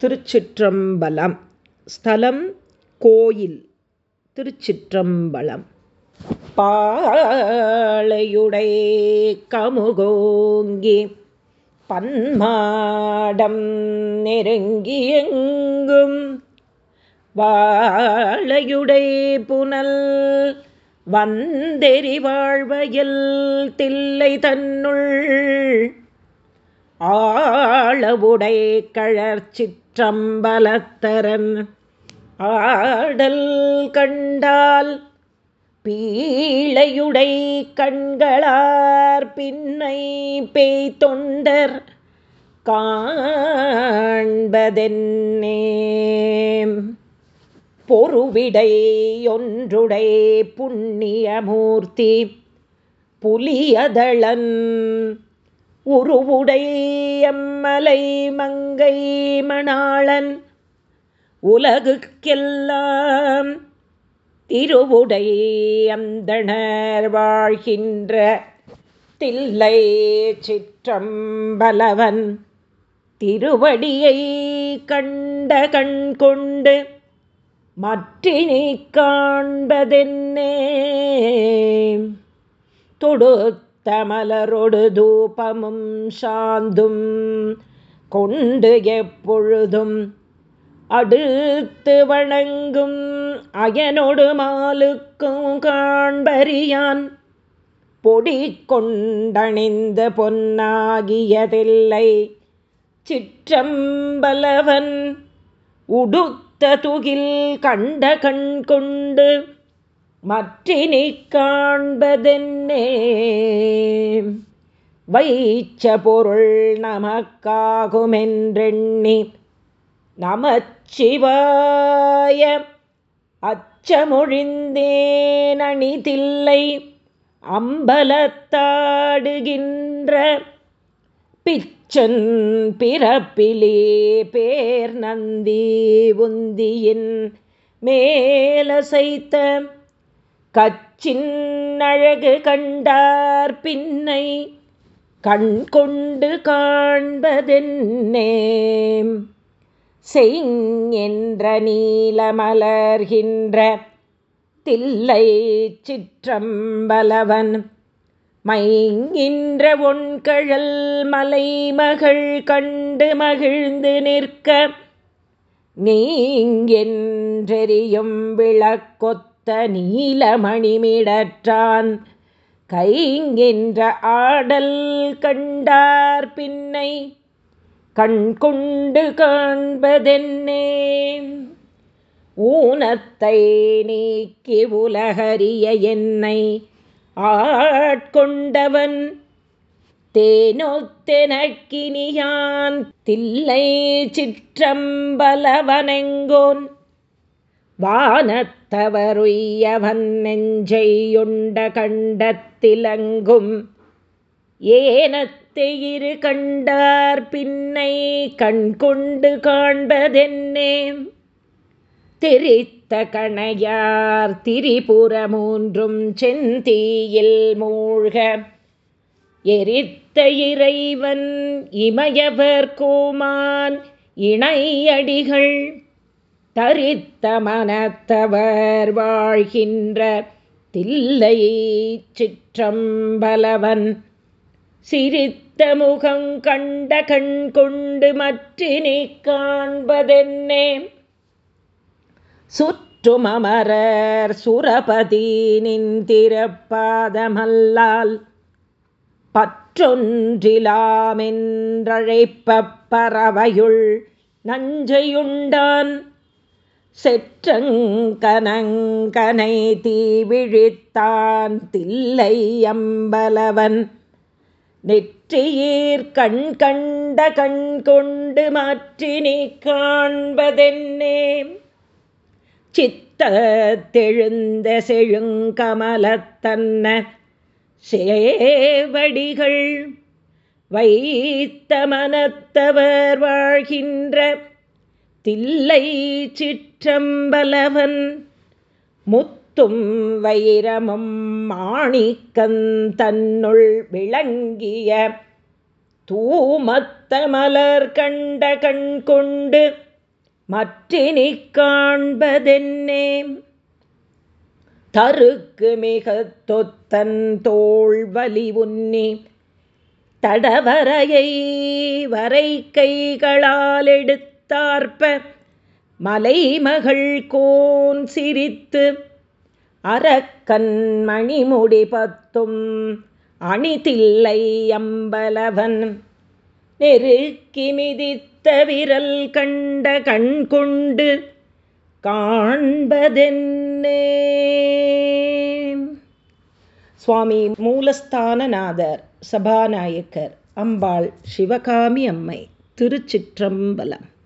திருச்சிற்றம்பலம். ஸ்தலம் கோயில் திருச்சிற்றம்பலம். பாளையுடை கமுகோங்கி பன்மாடம் நெருங்கியெங்கும் வாழையுடை புனல் வந்தெறி வாழ்வையில் தில்லை தன்னுள். ஆளவுடை கழற்சிற்றம்பலத்தரன் ஆடல் கண்டால் பீழையுடை கண்களார் பின்னை பேய் தொண்டர் காண்பதென்னே பொறுவிடை ஒன்றுடை புண்ணியமூர்த்தி புலியதளன் உருவுடையம்மலை மங்கை மணாளன் உலகுக்கெல்லாம் திருவுடை அந்தணர் வாழ்கின்ற தில்லை சிற்றம்பலவன். திருவடியை கண்ட கண் கொண்டு மற்றினை காண்பதென்னே? தொடு தமலரொடு தூபமும் சாந்தும் கொண்டு எப்பொழுதும் அடுத்து வணங்கும் அயனொடு மாலுக்கும் காண்பறியான். பொடி கொண்டணிந்த பொன்னாகியதில்லை. சிற்றம்பலவன் உடுத்த துகில் கண்ட கண் கொண்டு மற்றினி காண்பதென்னே. வைச்ச பொருள் நமக்காகுமென்றெண்ணி நமச்சிவாய அச்சமொழிந்தேனணிதில்லை அம்பலத்தாடுகின்ற பிச்சன் பிறப்பிலே பேர் நந்தி உந்தியின் மேலசைத்த கச்சின் அழகு கண்டார் பின்னை கண் கொண்டு காண்பதென்னே செய்கின்ற நீலமலர்கின்ற தில்லை சிற்றம்பலவன் மைங்கின்ற ஒன்கழல் மலைமகள் கண்டு மகிழ்ந்து நிற்க நீங்கென்றெறியும் விளக்கொத்த நீலமணிமிடற்றான். கைங்கின்ற ஆடல் கண்டார் பின்னை கண்கொண்டு காண்பதென்னே ஊனத்தை நீக்கி உலகறிய என்னை ஆட்கொண்டவன் தேனொத்தெனக்கினியான். தில்லை சிற்றம்பலவனெங்கோன் வானத்தவருய்யவன் நெஞ்சையுண்ட கண்டத்திலங்கும். ஏனத்தை இரு கண்டார் பின்னை கண்கொண்டு காண்பதென்னே? திரித்த கணையார் திரிபுர மூன்றும் செந்தீயில் மூழ்க. எரித்த இறைவன் இமயவர் கோமான் இணையடிகள் தரித்த மனத்தவர் வாழ்கின்ற தில்லை சிற்றம்பலவன். சிரித்த முகம் கண்ட கண் கொண்டு மற்றினை காண்பதென்னே? சுற்றும் அமரர் சுரபதி நின்றிரப்பாதமல்லால் பற்றொன்றிலாமென்றழைப்ப பறவையுள் நஞ்சையுண்டான். செற்றங்கனங்கனை தீவிழித்தான் தில்லை அம்பலவன். நெற்றியீர் கண் கண்ட கண் கொண்டு மாற்றி நீ காண்பதென்னே? சித்தத்தெழுந்த செழுங்கமலத்தன்ன சேவடிகள் வைத்த மனத்தவர் வாழ்கின்ற தில்லை சிற்றம்பலவன் முத்தும் வைரமும் மாணிக்கந்தன்னுள் விளங்கிய தூமத்த மலர் கண்ட கண் கொண்டு மற்றினி காண்பதென்னே? தருக்கு மிக தொத்தன் தோல் வலி உன்னி தடவரையை வரை கைகளால் எடுத்து எடுத்தார்ப்ப மலைமகள் கோன் சிரித்து அரக்கன் மணிமுடி பத்தும் அணிதில்லை அம்பலவன். நெருக்கி மிதித்த விரல் கண்ட கண் கொண்டு காண்பதென்னே? சுவாமி மூலஸ்தானநாதர் சபாநாயக்கர் அம்பாள் சிவகாமி அம்மை திருச்சிற்றம்பலம்.